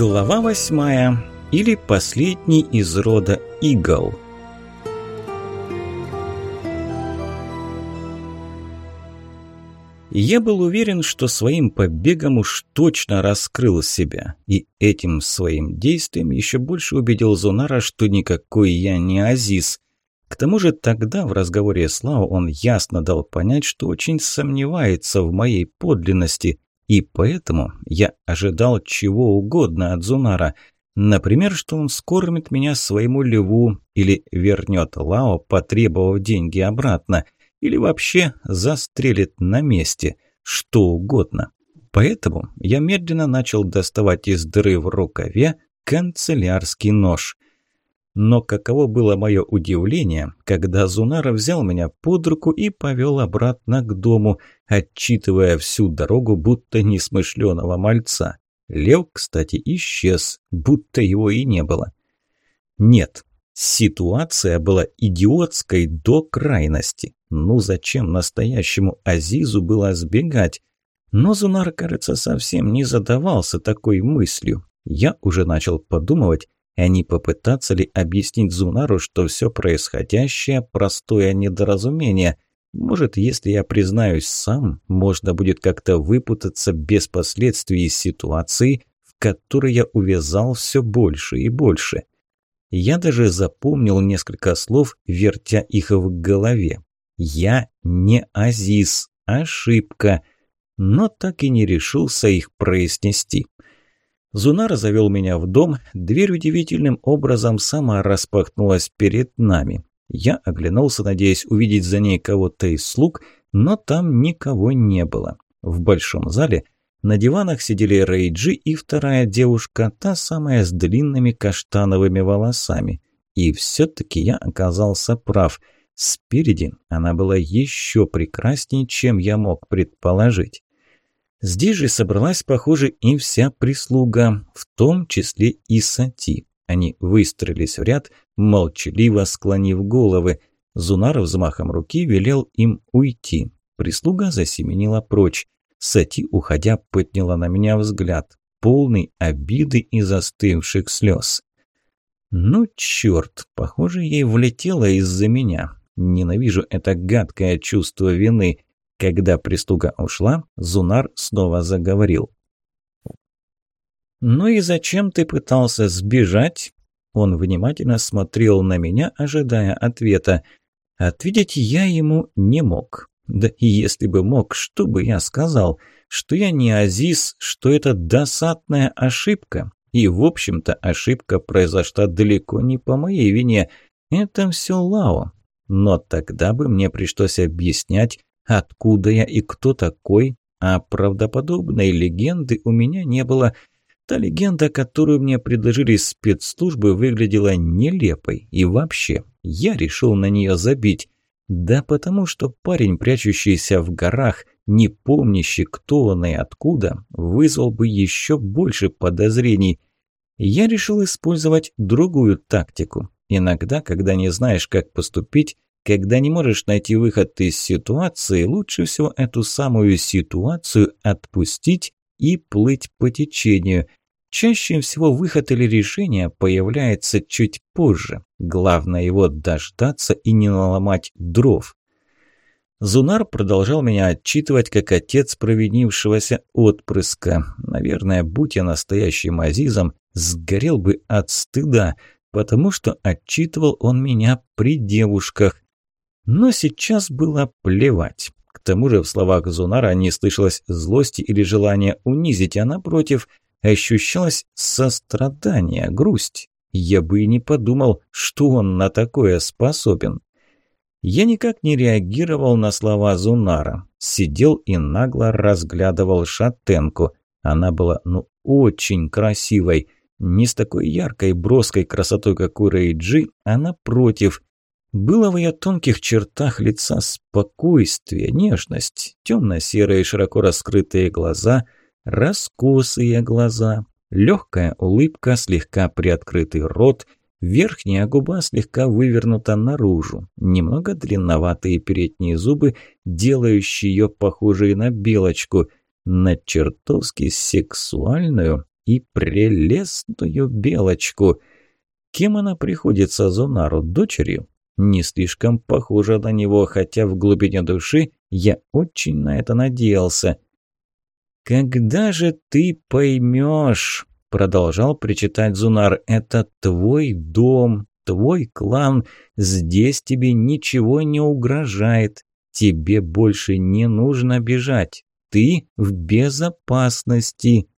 Глава восьмая. Или последний из рода игл. Я был уверен, что своим побегом уж точно раскрыл себя, и этим своим действием еще больше убедил Зунара, что никакой я не Азиз. К тому же тогда в разговоре с Лао он ясно дал понять, что очень сомневается в моей подлинности, и поэтому я ожидал чего угодно от Зунара. Например, что он скормит меня своему льву или вернет Лао, потребовав деньги обратно – или вообще застрелит на месте, что угодно. Поэтому я медленно начал доставать из дыры в рукаве канцелярский нож. Но каково было мое удивление, когда Зунара взял меня под руку и повел обратно к дому, отчитывая всю дорогу, будто несмышленого мальца. Лев, кстати, исчез, будто его и не было. Нет, ситуация была идиотской до крайности. Ну зачем настоящему Азизу было сбегать? Но Зунар, кажется, совсем не задавался такой мыслью. Я уже начал подумывать, а не попытаться ли объяснить Зунару, что все происходящее – простое недоразумение. Может, если я признаюсь сам, можно будет как-то выпутаться без последствий из ситуации, в которой я увязал все больше и больше. Я даже запомнил несколько слов, вертя их в голове. Я не Азиз. Ошибка. Но так и не решился их произнести. Зунар завел меня в дом, дверь удивительным образом сама распахнулась перед нами. Я оглянулся, надеясь увидеть за ней кого-то из слуг, но там никого не было. В большом зале на диванах сидели Рейджи и вторая девушка, та самая с длинными каштановыми волосами. И все-таки я оказался прав – Спереди она была еще прекраснее, чем я мог предположить. Здесь же собралась, похоже, и вся прислуга, в том числе и Сати. Они выстроились в ряд, молчаливо склонив головы. Зунар взмахом руки велел им уйти. Прислуга засеменила прочь. Сати, уходя, подняла на меня взгляд, полный обиды и застывших слез. «Ну, черт, похоже, ей влетело из-за меня. Ненавижу это гадкое чувство вины. Когда прислуга ушла, Зунар снова заговорил. «Ну и зачем ты пытался сбежать?» Он внимательно смотрел на меня, ожидая ответа. Ответить я ему не мог. Да и если бы мог, что бы я сказал? Что я не Азиз, что это досадная ошибка. И, в общем-то, ошибка произошла далеко не по моей вине. Это все Лао. Но тогда бы мне пришлось объяснять, откуда я и кто такой, а правдоподобной легенды у меня не было. Та легенда, которую мне предложили спецслужбы, выглядела нелепой. И вообще, я решил на нее забить. Да потому что парень, прячущийся в горах, не помнящий, кто он и откуда, вызвал бы еще больше подозрений. Я решил использовать другую тактику. Иногда, когда не знаешь, как поступить, когда не можешь найти выход из ситуации, лучше всего эту самую ситуацию отпустить и плыть по течению. Чаще всего выход или решение появляется чуть позже. Главное его дождаться и не наломать дров. Зунар продолжал меня отчитывать как отец провинившегося отпрыска. Наверное, будь я настоящим Азизом, сгорел бы от стыда – потому что отчитывал он меня при девушках. Но сейчас было плевать. К тому же в словах Зунара не слышалось злости или желания унизить, а напротив, ощущалось сострадание, грусть. Я бы и не подумал, что он на такое способен. Я никак не реагировал на слова Зунара. Сидел и нагло разглядывал шатенку. Она была, ну, очень красивой – не с такой яркой, броской красотой, как у Рейджи, а напротив. Было в ее тонких чертах лица спокойствие, нежность, темно-серые широко раскрытые глаза, раскосые глаза, легкая улыбка, слегка приоткрытый рот, верхняя губа слегка вывернута наружу, немного длинноватые передние зубы, делающие ее похожей на белочку, на чертовски сексуальную и прелестную белочку. Кем она приходится Зонару, дочерью? Не слишком похожа на него, хотя в глубине души я очень на это надеялся. «Когда же ты поймешь?» – продолжал причитать Зунар. «Это твой дом, твой клан. Здесь тебе ничего не угрожает. Тебе больше не нужно бежать. Ты в безопасности».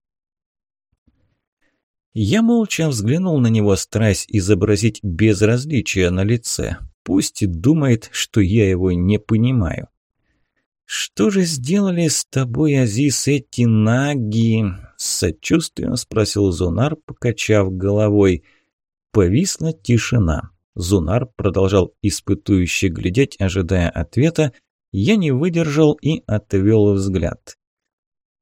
Я молча взглянул на него, стараясь изобразить безразличие на лице. Пусть думает, что я его не понимаю. «Что же сделали с тобой, Азиз, эти наги?» С сочувствием спросил Зунар, покачав головой. Повисла тишина. Зунар продолжал испытующе глядеть, ожидая ответа. Я не выдержал и отвел взгляд.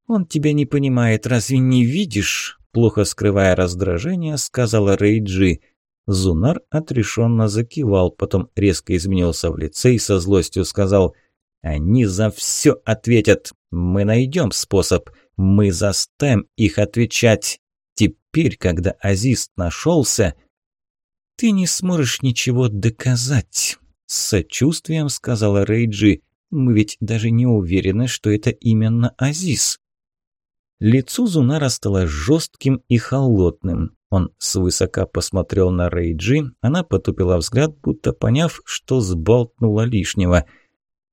«Он тебя не понимает, разве не видишь?» Плохо скрывая раздражение, сказала Рейджи. Зунар отрешенно закивал, потом резко изменился в лице и со злостью сказал – они за все ответят. Мы найдем способ. Мы заставим их отвечать. Теперь, когда Азиз нашелся... Ты не сможешь ничего доказать. С сочувствием сказала Рейджи. Мы ведь даже не уверены, что это именно Азиз. Лицо Зунара стало жестким и холодным. Он свысока посмотрел на Рейджи, она потупила взгляд, будто поняв, что сболтнула лишнего –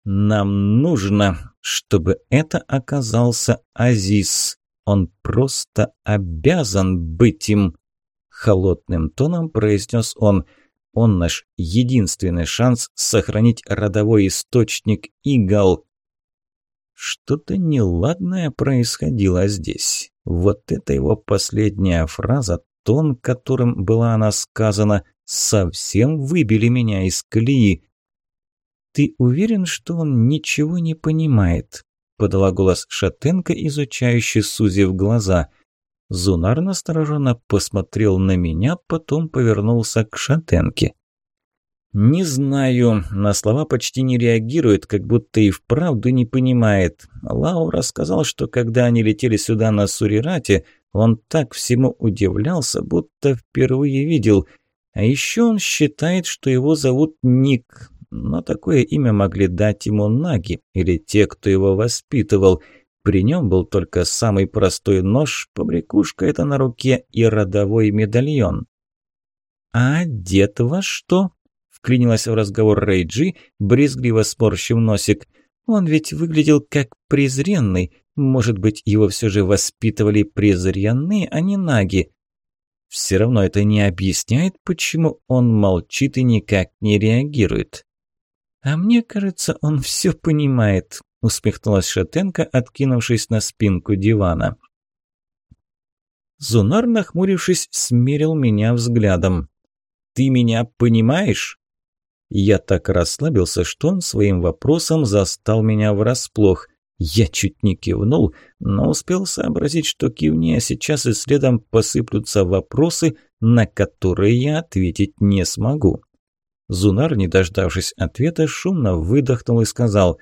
нам нужно, чтобы это оказался Азиз. Он просто обязан быть им. Холодным тоном произнес он. Он наш единственный шанс сохранить родовой источник Игал. Что-то неладное происходило здесь. Вот эта его последняя фраза, тон, которым была она сказана, совсем выбили меня из колеи. «Ты уверен, что он ничего не понимает?» – подала голос Шатенко, изучающий Сузи в глаза. Зунар настороженно посмотрел на меня, потом повернулся к Шатенке. «Не знаю, на слова почти не реагирует, как будто и вправду не понимает. Лау рассказал, что когда они летели сюда на Сурирате, он так всему удивлялся, будто впервые видел. А еще он считает, что его зовут Ник, но такое имя могли дать ему наги или те, кто его воспитывал. При нем был только самый простой нож, побрякушка это на руке и родовой медальон. «А дед во что?» – вклинилась в разговор Рейджи, брезгливо спорщив носик. «Он ведь выглядел как презренный. Может быть, его все же воспитывали презренные, а не наги?» Все равно это не объясняет, почему он молчит и никак не реагирует. «А мне кажется, он все понимает», – усмехнулась Шатенко, откинувшись на спинку дивана. Зунар, нахмурившись, смерил меня взглядом. «Ты меня понимаешь?» Я так расслабился, что он своим вопросом застал меня врасплох. Я чуть не кивнул, но успел сообразить, что кивни, а сейчас и следом посыплются вопросы, на которые я ответить не смогу. Зунар, не дождавшись ответа, шумно выдохнул и сказал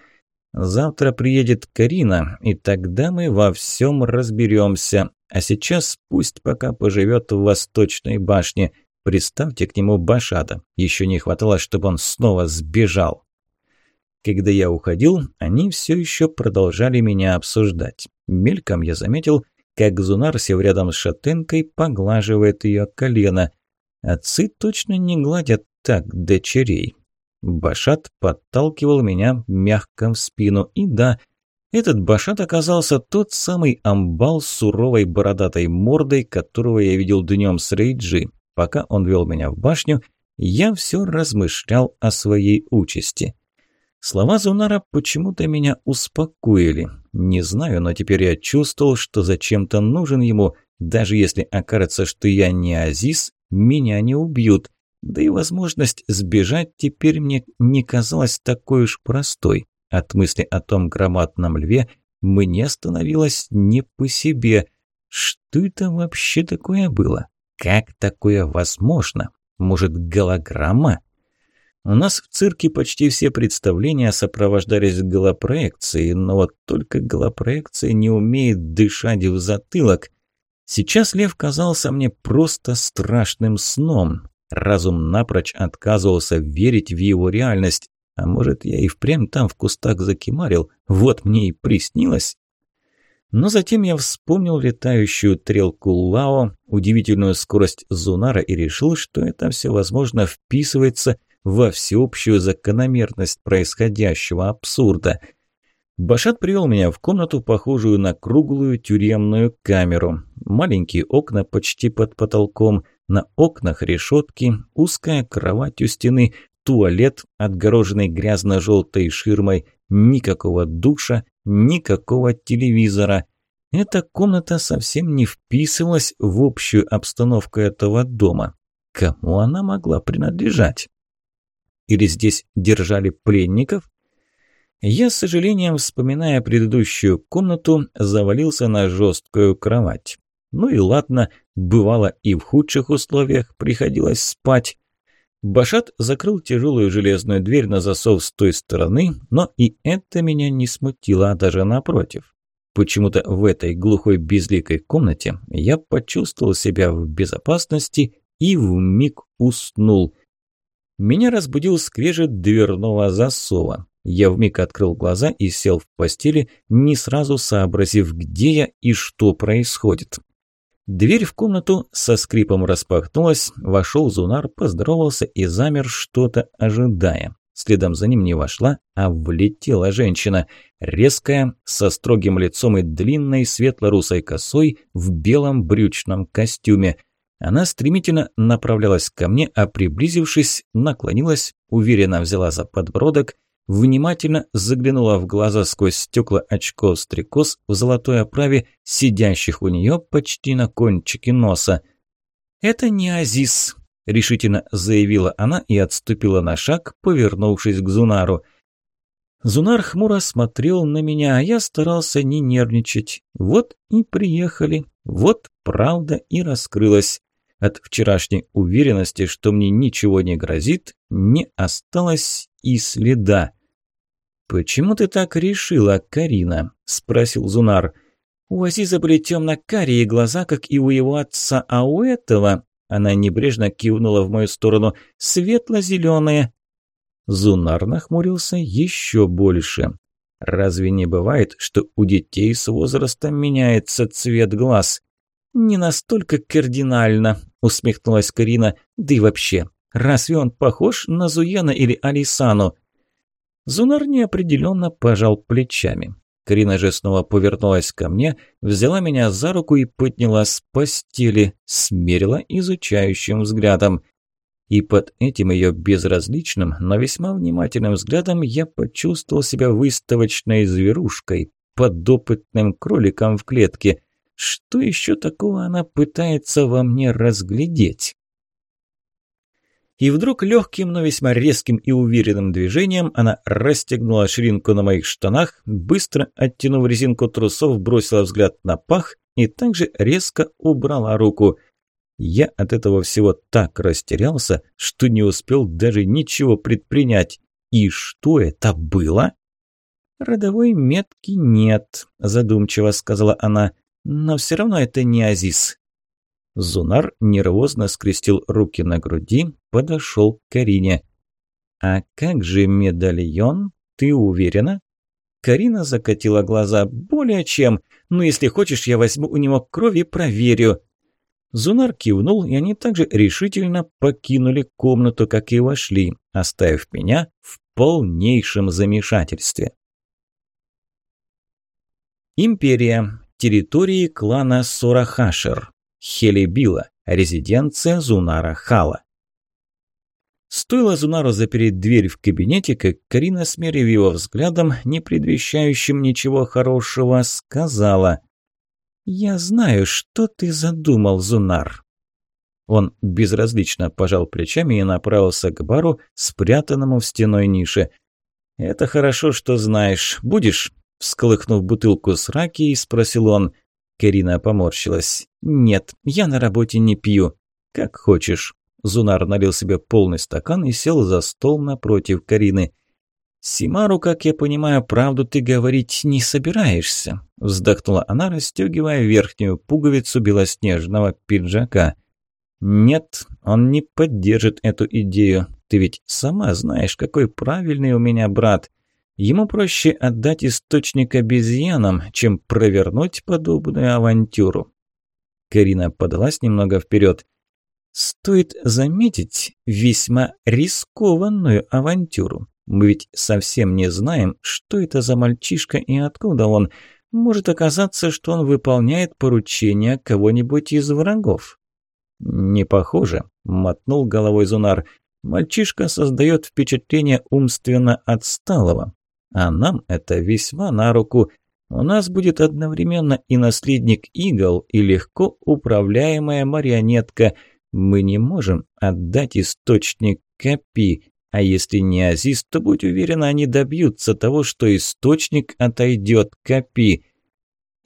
«Завтра приедет Карина, и тогда мы во всем разберемся. А сейчас пусть пока поживет в Восточной башне. Приставьте к нему Башада. Еще не хватало, чтобы он снова сбежал». Когда я уходил, они все еще продолжали меня обсуждать. Мельком я заметил, как Зунар, сев рядом с шатенкой, поглаживает ее колено. Отцы точно не гладят так дочерей. Башат подталкивал меня мягко в спину. И да, этот Башат оказался тот самый амбал с суровой бородатой мордой, которого я видел днем с Рейджи. Пока он вел меня в башню, я все размышлял о своей участи. Слова Зунара почему-то меня успокоили. Не знаю, но теперь я чувствовал, что зачем-то нужен ему. Даже если окажется, что я не Азиз, меня не убьют. Да и возможность сбежать теперь мне не казалась такой уж простой. От мысли о том громадном льве мне становилось не по себе. Что это вообще такое было? Как такое возможно? Может, голограмма? У нас в цирке почти все представления сопровождались голопроекцией, но вот только голопроекция не умеет дышать в затылок. Сейчас лев казался мне просто страшным сном. Разум напрочь отказывался верить в его реальность. А может, я и впрямь там в кустах закимарил, вот мне и приснилось. Но затем я вспомнил летающую трелку Лао, удивительную скорость Зунара и решил, что это все, возможно, вписывается во всеобщую закономерность происходящего абсурда. Башат привел меня в комнату, похожую на круглую тюремную камеру. Маленькие окна почти под потолком, на окнах решетки, узкая кровать у стены, туалет, отгороженный грязно-желтой ширмой, никакого душа, никакого телевизора. Эта комната совсем не вписывалась в общую обстановку этого дома. Кому она могла принадлежать? Или здесь держали пленников? Я, с сожалением, вспоминая предыдущую комнату, завалился на жесткую кровать. Ну и ладно, бывало и в худших условиях приходилось спать. Башат закрыл тяжелую железную дверь на засов с той стороны, но и это меня не смутило, а даже напротив. Почему-то в этой глухой безликой комнате я почувствовал себя в безопасности и вмиг уснул. Меня разбудил скрежет дверного засова. Я вмиг открыл глаза и сел в постели, не сразу сообразив, где я и что происходит. Дверь в комнату со скрипом распахнулась, вошел Зунар, поздоровался и замер, что-то ожидая. Следом за ним не вошла, а влетела женщина. Резкая, со строгим лицом и длинной светло-русой косой в белом брючном костюме. Она стремительно направлялась ко мне, а приблизившись, наклонилась, уверенно взяла за подбородок внимательно заглянула в глаза сквозь стекла очков стрекоз в золотой оправе, сидящих у нее почти на кончике носа. «Это не Азиз», – решительно заявила она и отступила на шаг, повернувшись к Зунару. Зунар хмуро смотрел на меня, а я старался не нервничать. Вот и приехали, вот правда и раскрылась. От вчерашней уверенности, что мне ничего не грозит, не осталось и следа. «Почему ты так решила, Карина?» – спросил Зунар. «У Азиза были темно-карие глаза, как и у его отца, а у этого...» Она небрежно кивнула в мою сторону. «Светло-зеленые». Зунар нахмурился еще больше. «Разве не бывает, что у детей с возрастом меняется цвет глаз?» «Не настолько кардинально», – усмехнулась Карина. «Да и вообще, разве он похож на Зуена или Алисану?» Зунар неопределенно пожал плечами. Карина же снова повернулась ко мне, взяла меня за руку и подняла с постели, смерила изучающим взглядом. И под этим ее безразличным, но весьма внимательным взглядом я почувствовал себя выставочной зверушкой, подопытным кроликом в клетке. Что еще такого она пытается во мне разглядеть? И вдруг легким, но весьма резким и уверенным движением она расстегнула ширинку на моих штанах, быстро оттянув резинку трусов, бросила взгляд на пах и также резко убрала руку. Я от этого всего так растерялся, что не успел даже ничего предпринять. И что это было? «Родовой метки нет», – задумчиво сказала она. «Но все равно это не Азиз. Зунар нервозно скрестил руки на груди, подошел к Карине. «А как же медальон? Ты уверена?» Карина закатила глаза. «Более чем. Ну, если хочешь, я возьму у него кровь и проверю». Зунар кивнул, и они также решительно покинули комнату, как и вошли, оставив меня в полнейшем замешательстве. Империя. Территории клана Сорахашер. Хелебила, резиденция Зунара Хала. Стоило Зунару запереть дверь в кабинете, как Карина, смерив его взглядом, не предвещающим ничего хорошего, сказала «Я знаю, что ты задумал, Зунар». Он безразлично пожал плечами и направился к бару, спрятанному в стеной нише. «Это хорошо, что знаешь. Будешь?» Всколыхнув бутылку с раки, спросил он – Карина поморщилась. «Нет, я на работе не пью». «Как хочешь». Зунар налил себе полный стакан и сел за стол напротив Карины. «Симару, как я понимаю, правду ты говорить не собираешься», – вздохнула она, расстегивая верхнюю пуговицу белоснежного пиджака. «Нет, он не поддержит эту идею. Ты ведь сама знаешь, какой правильный у меня брат. Ему проще отдать источник обезьянам, чем провернуть подобную авантюру». Карина подалась немного вперед. «Стоит заметить весьма рискованную авантюру. Мы ведь совсем не знаем, что это за мальчишка и откуда он. Может оказаться, что он выполняет поручения кого-нибудь из врагов. «Не похоже», – мотнул головой Зунар. «Мальчишка создает впечатление умственно отсталого. А нам это весьма на руку. У нас будет одновременно и наследник Игл, и легко управляемая марионетка. Мы не можем отдать источник Капи, а если не Азиз, то будь уверена, они добьются того, что источник отойдет Капи.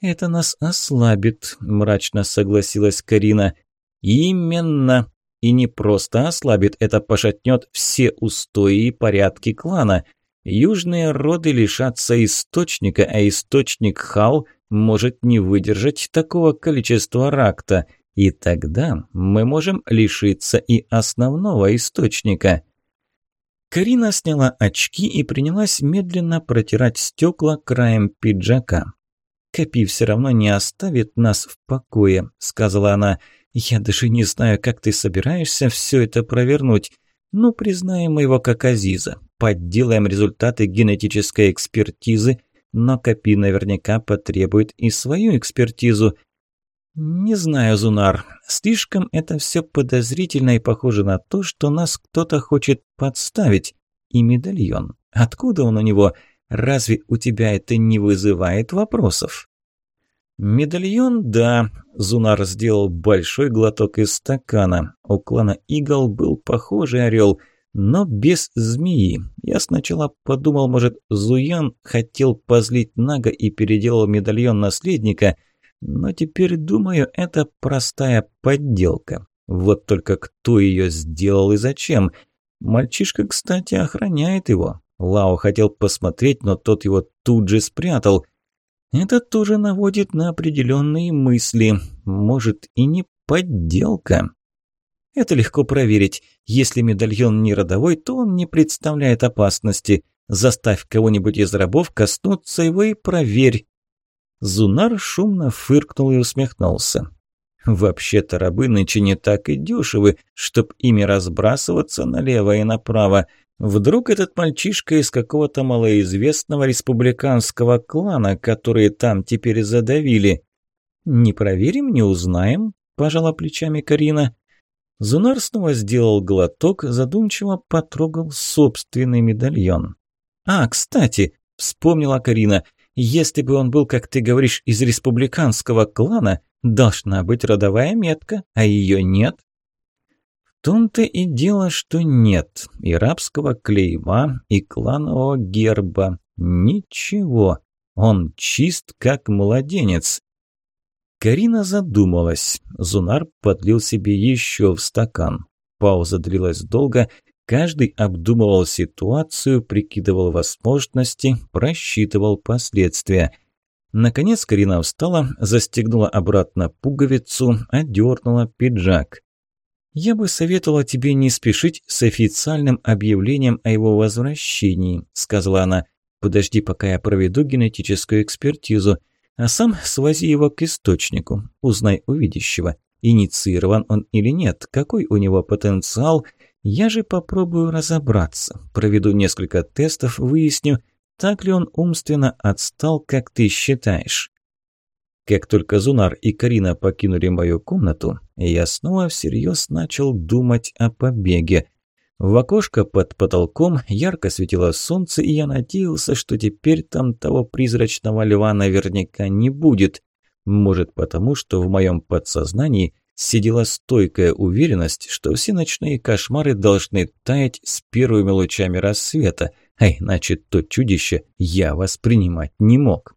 «Это нас ослабит», – мрачно согласилась Карина. «Именно. И не просто ослабит, это пошатнет все устои и порядки клана. Южные роды лишатся источника, а источник Хал может не выдержать такого количества ракта. И тогда мы можем лишиться и основного источника». Карина сняла очки и принялась медленно протирать стекла краем пиджака. «Копи все равно не оставит нас в покое», – сказала она. «Я даже не знаю, как ты собираешься все это провернуть. Ну, признаем его как Азиза. Подделаем результаты генетической экспертизы, но Копи наверняка потребует и свою экспертизу. «Не знаю, Зунар. Слишком это все подозрительно и похоже на то, что нас кто-то хочет подставить. И медальон. Откуда он у него? Разве у тебя это не вызывает вопросов?» «Медальон, да». Зунар сделал большой глоток из стакана. У клана Игл был похожий орел, но без змеи. Я сначала подумал, может, Зуян хотел позлить Нага и переделал медальон наследника – но теперь думаю, это простая подделка. Вот только кто ее сделал и зачем? Мальчишка, кстати, охраняет его. Лао хотел посмотреть, но тот его тут же спрятал. Это тоже наводит на определенные мысли. Может, и не подделка. Это легко проверить. Если медальон не родовой, то он не представляет опасности. Заставь кого-нибудь из рабов коснуться его и проверь, Зунар шумно фыркнул и усмехнулся. «Вообще-то рабы нынче не так и дешевы, чтоб ими разбрасываться налево и направо. Вдруг этот мальчишка из какого-то малоизвестного республиканского клана, которые там теперь задавили?» «Не проверим, не узнаем», – пожала плечами Карина. Зунар снова сделал глоток, задумчиво потрогал собственный медальон. «А, кстати», – вспомнила Карина – если бы он был, как ты говоришь, из республиканского клана, должна быть родовая метка, а ее нет. В том-то и дело, что нет и рабского клейма, и кланового герба. Ничего. Он чист, как младенец. Карина задумалась. Зунар подлил себе еще в стакан. Пауза длилась долго, Каждый обдумывал ситуацию, прикидывал возможности, просчитывал последствия. Наконец Карина встала, застегнула обратно пуговицу, одернула пиджак. «Я бы советовала тебе не спешить с официальным объявлением о его возвращении», – сказала она. «Подожди, пока я проведу генетическую экспертизу, а сам свози его к источнику, узнай у видящего, инициирован он или нет, какой у него потенциал – я же попробую разобраться, проведу несколько тестов, выясню, так ли он умственно отстал, как ты считаешь. Как только Зунар и Карина покинули мою комнату, я снова всерьез начал думать о побеге. В окошко под потолком ярко светило солнце, и я надеялся, что теперь там того призрачного льва наверняка не будет. Может потому, что в моем подсознании сидела стойкая уверенность, что все ночные кошмары должны таять с первыми лучами рассвета, а иначе то чудище я воспринимать не мог.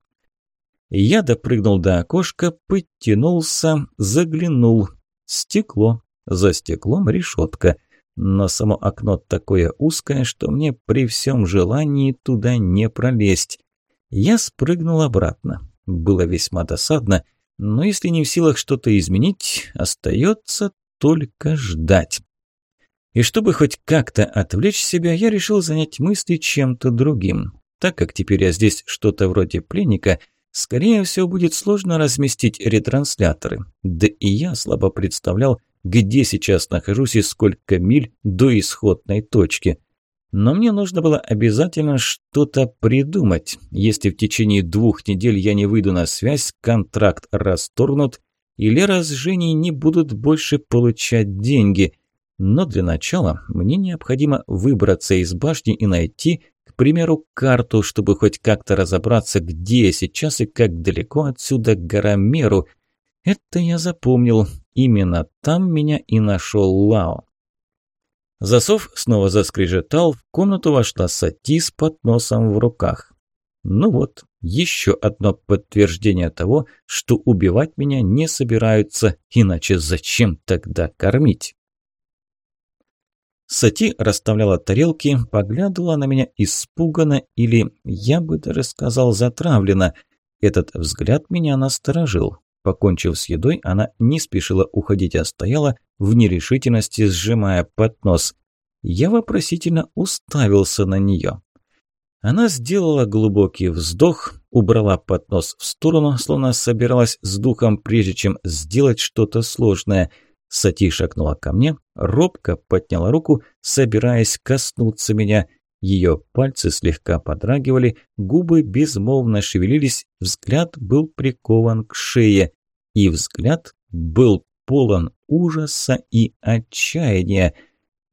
Я допрыгнул до окошка, подтянулся, заглянул. Стекло. За стеклом решетка. Но само окно такое узкое, что мне при всем желании туда не пролезть. Я спрыгнул обратно. Было весьма досадно, но если не в силах что-то изменить, остается только ждать. И чтобы хоть как-то отвлечь себя, я решил занять мысли чем-то другим. Так как теперь я здесь что-то вроде пленника, скорее всего будет сложно разместить ретрансляторы. Да и я слабо представлял, где сейчас нахожусь и сколько миль до исходной точки. Но мне нужно было обязательно что-то придумать. Если в течение двух недель я не выйду на связь, контракт расторгнут, и Лера с Женей не будут больше получать деньги. Но для начала мне необходимо выбраться из башни и найти, к примеру, карту, чтобы хоть как-то разобраться, где я сейчас и как далеко отсюда гора Меру. Это я запомнил. Именно там меня и нашел Лао. Засов снова заскрежетал, в комнату вошла Сати с подносом в руках. Ну вот, еще одно подтверждение того, что убивать меня не собираются, иначе зачем тогда кормить? Сати расставляла тарелки, поглядывала на меня испуганно или, я бы даже сказал, затравленно. Этот взгляд меня насторожил. Покончив с едой, она не спешила уходить, а стояла в нерешительности, сжимая поднос. Я вопросительно уставился на нее. Она сделала глубокий вздох, убрала поднос в сторону, словно собиралась с духом, прежде чем сделать что-то сложное. Сати шагнула ко мне, робко подняла руку, собираясь коснуться меня – ее пальцы слегка подрагивали, губы безмолвно шевелились, взгляд был прикован к шее. И взгляд был полон ужаса и отчаяния.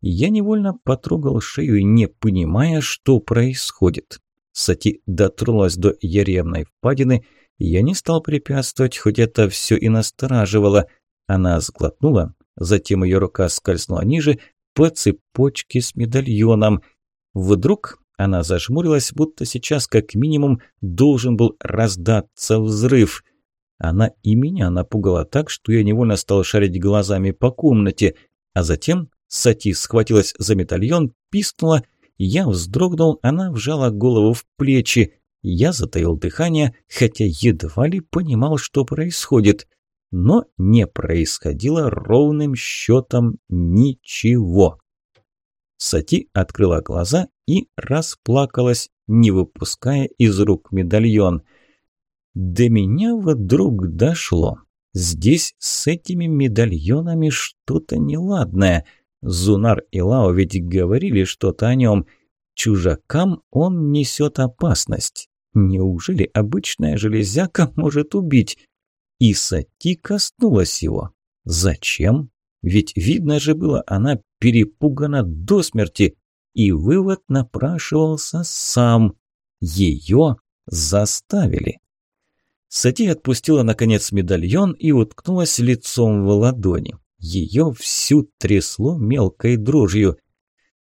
Я невольно потрогал шею, не понимая, что происходит. Сати дотронулась до яремной впадины, я не стал препятствовать, хоть это все и настораживало. Она сглотнула, затем ее рука скользнула ниже, по цепочке с медальоном – Вдруг она зажмурилась, будто сейчас как минимум должен был раздаться взрыв. Она и меня напугала так, что я невольно стал шарить глазами по комнате, а затем Сати схватилась за медальон, пискнула, я вздрогнул, она вжала голову в плечи. Я затаил дыхание, хотя едва ли понимал, что происходит. Но не происходило ровным счетом ничего. Сати открыла глаза и расплакалась, не выпуская из рук медальон. До меня вдруг дошло. Здесь с этими медальонами что-то неладное. Зунар и Лао ведь говорили что-то о нем. Чужакам он несет опасность. Неужели обычная железяка может убить? И Сати коснулась его. Зачем? Ведь видно же было, она перепугана до смерти. И вывод напрашивался сам. Ее заставили. Сати отпустила, наконец, медальон и уткнулась лицом в ладони. Ее всю трясло мелкой дрожью.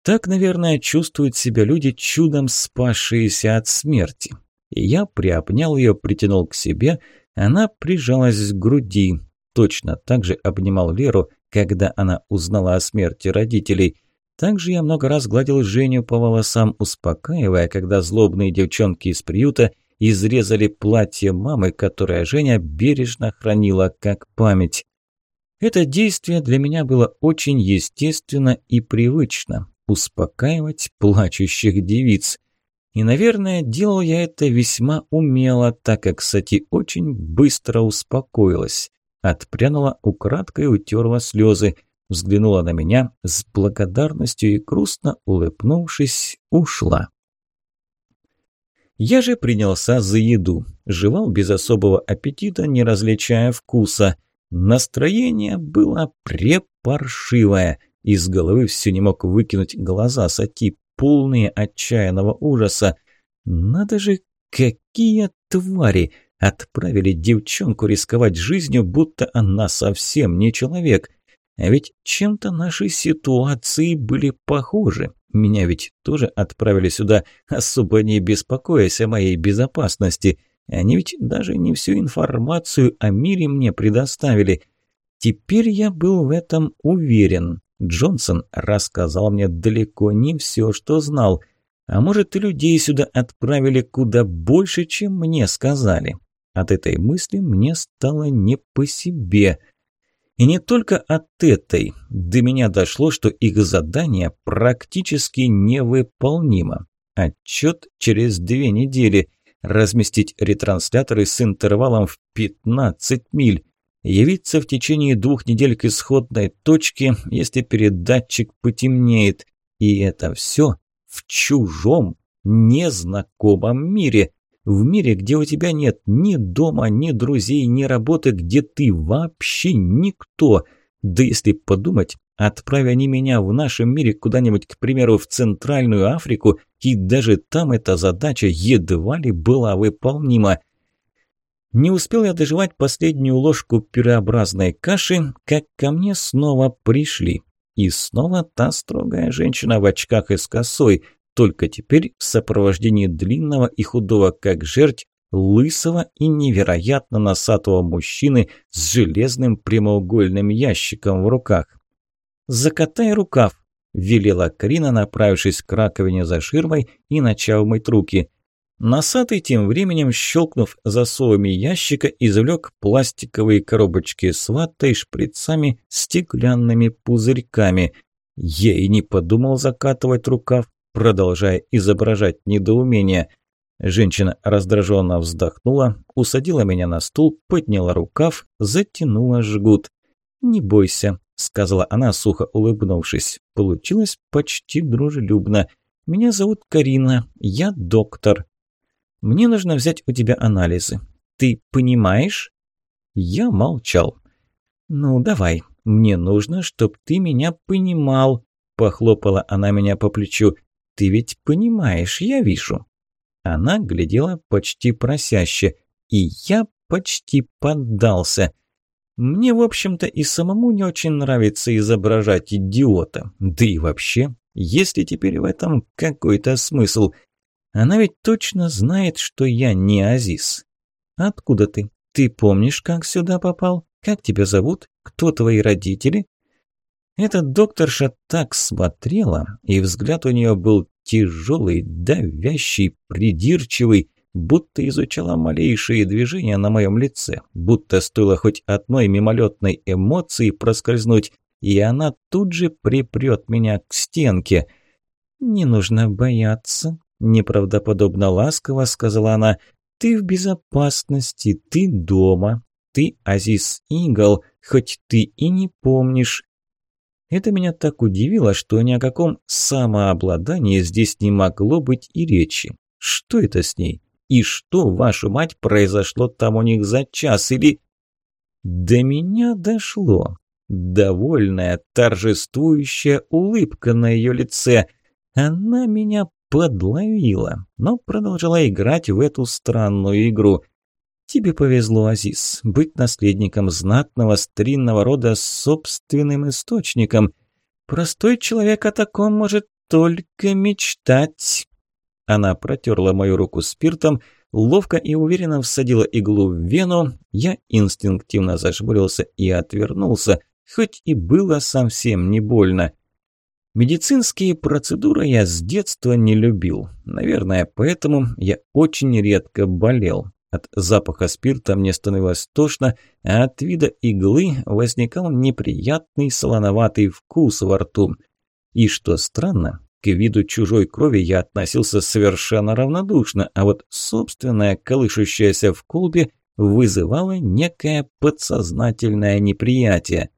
Так, наверное, чувствуют себя люди, чудом спасшиеся от смерти. И я приобнял ее, притянул к себе, она прижалась к груди. Точно так же обнимал Леру, когда она узнала о смерти родителей. Также я много раз гладил Женю по волосам, успокаивая, когда злобные девчонки из приюта изрезали платье мамы, которое Женя бережно хранила как память. Это действие для меня было очень естественно и привычно – успокаивать плачущих девиц. И, наверное, делал я это весьма умело, так как Сати очень быстро успокоилась. Отпрянула, украдкой утерла слезы, взглянула на меня с благодарностью и грустно улыбнувшись, ушла. Я же принялся за еду, жевал без особого аппетита, не различая вкуса. Настроение было препаршивое, из головы все не мог выкинуть глаза Сати, полные отчаянного ужаса. Надо же, какие твари! Отправили девчонку рисковать жизнью, будто она совсем не человек. А ведь чем-то наши ситуации были похожи. Меня ведь тоже отправили сюда, особо не беспокоясь о моей безопасности. Они ведь даже не всю информацию о мире мне предоставили. Теперь я был в этом уверен. Джонсон рассказал мне далеко не все, что знал. А может, и людей сюда отправили куда больше, чем мне сказали. От этой мысли мне стало не по себе. И не только от этой. До меня дошло, что их задание практически невыполнимо. Отчет через две недели. Разместить ретрансляторы с интервалом в 15 миль. Явиться в течение двух недель к исходной точке, если передатчик потемнеет. И это все в чужом, незнакомом мире. В мире, где у тебя нет ни дома, ни друзей, ни работы, где ты вообще никто. Да если подумать, отправя они меня в нашем мире куда-нибудь, к примеру, в Центральную Африку, и даже там эта задача едва ли была выполнима. Не успел я доживать последнюю ложку пюреобразной каши, как ко мне снова пришли. И снова та строгая женщина в очках и с косой, только теперь в сопровождении длинного и худого, как жерть, лысого и невероятно носатого мужчины с железным прямоугольным ящиком в руках. «Закатай рукав», – велела Карина, направившись к раковине за ширмой и начав мыть руки. Носатый тем временем, щелкнув засовами ящика, извлек пластиковые коробочки с ватой, шприцами, стеклянными пузырьками. И не подумал закатывать рукав, продолжая изображать недоумение. Женщина раздраженно вздохнула, усадила меня на стул, подняла рукав, затянула жгут. «Не бойся», – сказала она, сухо улыбнувшись. Получилось почти дружелюбно. «Меня зовут Карина, я доктор». Мне нужно взять у тебя анализы. Ты понимаешь?» Я молчал. «Ну, давай. Мне нужно, чтобы ты меня понимал», – похлопала она меня по плечу. «Ты ведь понимаешь, я вижу». Она глядела почти просяще, и я почти поддался. Мне, в общем-то, и самому не очень нравится изображать идиота. Да и вообще, есть ли теперь в этом какой-то смысл – она ведь точно знает, что я не Азиз. Откуда ты? Ты помнишь, как сюда попал? Как тебя зовут? Кто твои родители? Эта докторша так смотрела, и взгляд у нее был тяжелый, давящий, придирчивый, будто изучала малейшие движения на моем лице, будто стоило хоть одной мимолетной эмоции проскользнуть, и она тут же припрет меня к стенке. «Не нужно бояться», Неправдоподобно ласково сказала она. «Ты в безопасности, ты дома, ты Азиз Игл, хоть ты и не помнишь». Это меня так удивило, что ни о каком самообладании здесь не могло быть и речи. Что это с ней? И что, вашу мать, произошло там у них за час или... До меня дошло. Довольная, торжествующая улыбка на ее лице. Она меня подловила, но продолжала играть в эту странную игру. Тебе повезло, Азиз, быть наследником знатного старинного рода с собственным источником. Простой человек о таком может только мечтать. Она протерла мою руку спиртом, ловко и уверенно всадила иглу в вену. Я инстинктивно зажмурился и отвернулся, хоть и было совсем не больно. Медицинские процедуры я с детства не любил. Наверное, поэтому я очень редко болел. От запаха спирта мне становилось тошно, а от вида иглы возникал неприятный солоноватый вкус во рту. И что странно, к виду чужой крови я относился совершенно равнодушно, а вот собственная, колышущаяся в колбе, вызывала некое подсознательное неприятие.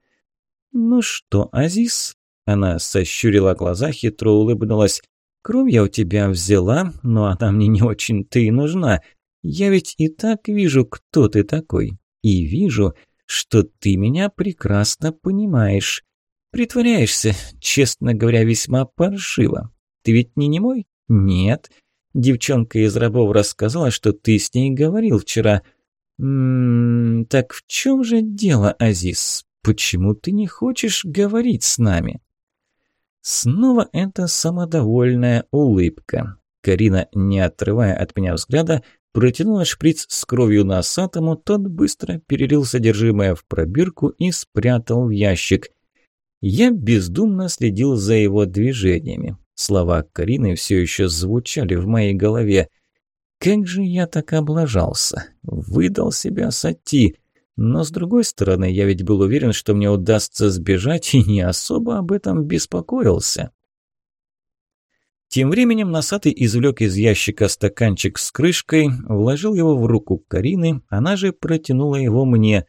«Ну что, Азиз?» Она сощурила глаза, хитро улыбнулась. «Кровь я у тебя взяла, но она мне не очень-то и нужна. Я ведь и так вижу, кто ты такой. И вижу, что ты меня прекрасно понимаешь. Притворяешься, честно говоря, весьма паршиво. Ты ведь не немой? Нет. Девчонка из рабов рассказала, что ты с ней говорил вчера. М -м, так в чем же дело, Азиз? Почему ты не хочешь говорить с нами?» Снова эта самодовольная улыбка. Карина, не отрывая от меня взгляда, протянула шприц с кровью носатому, тот быстро перелил содержимое в пробирку и спрятал в ящик. Я бездумно следил за его движениями. Слова Карины все еще звучали в моей голове. Как же я так облажался? Выдал себя Сати. Но с другой стороны, я ведь был уверен, что мне удастся сбежать и не особо об этом беспокоился. Тем временем носатый извлек из ящика стаканчик с крышкой, вложил его в руку Карины, она же протянула его мне.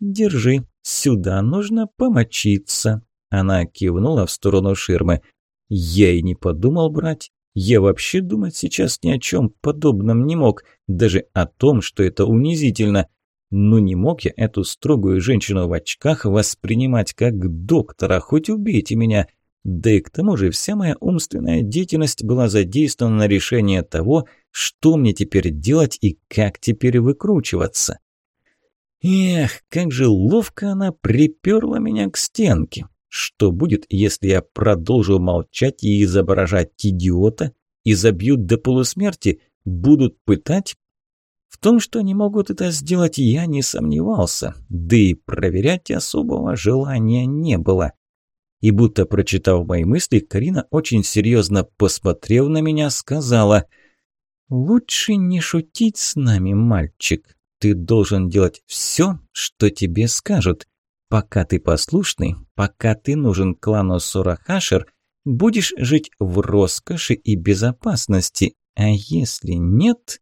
«Держи, сюда нужно помочиться». Она кивнула в сторону ширмы. Я и не подумал брать. Я вообще думать сейчас ни о чем подобном не мог, даже о том, что это унизительно. Но не мог я эту строгую женщину в очках воспринимать как доктора, хоть убейте меня. Да и к тому же вся моя умственная деятельность была задействована на решение того, что мне теперь делать и как теперь выкручиваться. Эх, как же ловко она приперла меня к стенке. Что будет, если я продолжу молчать и изображать идиота? И забьют до полусмерти? Будут пытать? В том, что они могут это сделать, я не сомневался. Да и проверять особого желания не было. И будто прочитав мои мысли, Карина, очень серьезно посмотрев на меня, сказала «Лучше не шутить с нами, мальчик. Ты должен делать все, что тебе скажут. Пока ты послушный, пока ты нужен клану Сурахашер, будешь жить в роскоши и безопасности. А если нет...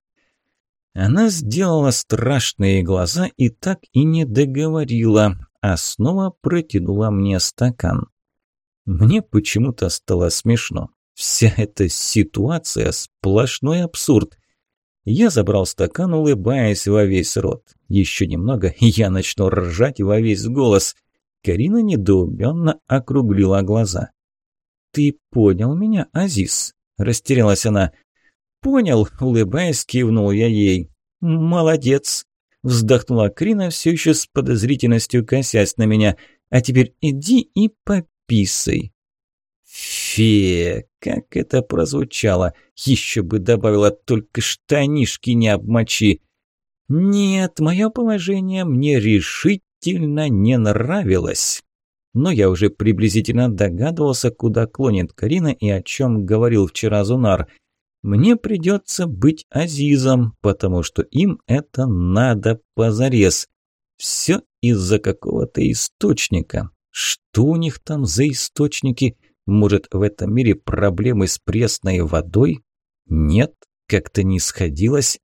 Она сделала страшные глаза и так и не договорила, а снова протянула мне стакан. Мне почему-то стало смешно. Вся эта ситуация – сплошной абсурд. Я забрал стакан, улыбаясь во весь рот. Еще немного, и я начну ржать во весь голос. Карина недоуменно округлила глаза. «Ты понял меня, Азиз?» – растерялась она. «Понял», – улыбаясь, кивнул я ей. «Молодец», – вздохнула Карина, все еще с подозрительностью косясь на меня. «А теперь иди и пописай». «Фе, как это прозвучало! Еще бы добавила, только штанишки не обмочи!» «Нет, мое положение мне решительно не нравилось!» Но я уже приблизительно догадывался, куда клонит Карина и о чем говорил вчера Зунар. Мне придется быть Азизом, потому что им это надо позарез. Все из-за какого-то источника. Что у них там за источники? Может, в этом мире проблемы с пресной водой? Нет, как-то не сходилось.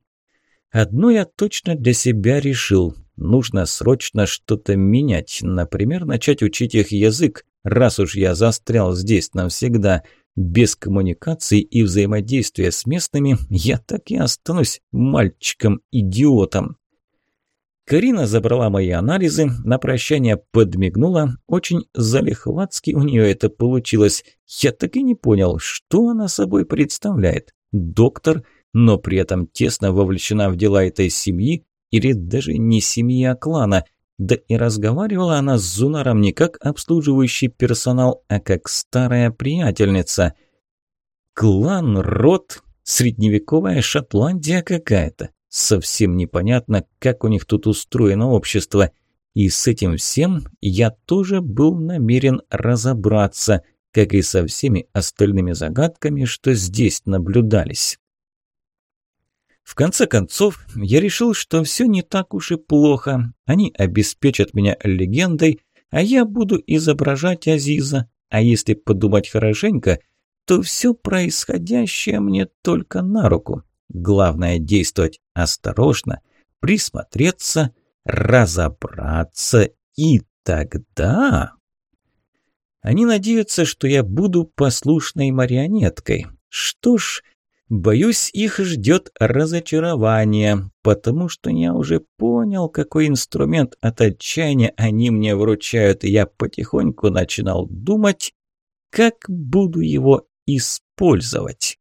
Одно я точно для себя решил. Нужно срочно что-то менять. Например, начать учить их язык, раз уж я застрял здесь навсегда. Без коммуникации и взаимодействия с местными я так и останусь мальчиком-идиотом. Карина забрала мои анализы, на прощание подмигнула. Очень залихватски у нее это получилось. Я так и не понял, что она собой представляет. Доктор, но при этом тесно вовлечена в дела этой семьи или даже не семьи, а клана. Да и разговаривала она с Зунаром не как обслуживающий персонал, а как старая приятельница. Клан, род, средневековая Шотландия какая-то. Совсем непонятно, как у них тут устроено общество. И с этим всем я тоже был намерен разобраться, как и со всеми остальными загадками, что здесь наблюдались. В конце концов, я решил, что все не так уж и плохо. Они обеспечат меня легендой, а я буду изображать Азиза. А если подумать хорошенько, то все происходящее мне только на руку. Главное действовать осторожно, присмотреться, разобраться и тогда... Они надеются, что я буду послушной марионеткой. Что ж, боюсь, их ждет разочарование, потому что я уже понял, какой инструмент от отчаяния они мне вручают, и я потихоньку начинал думать, как буду его использовать.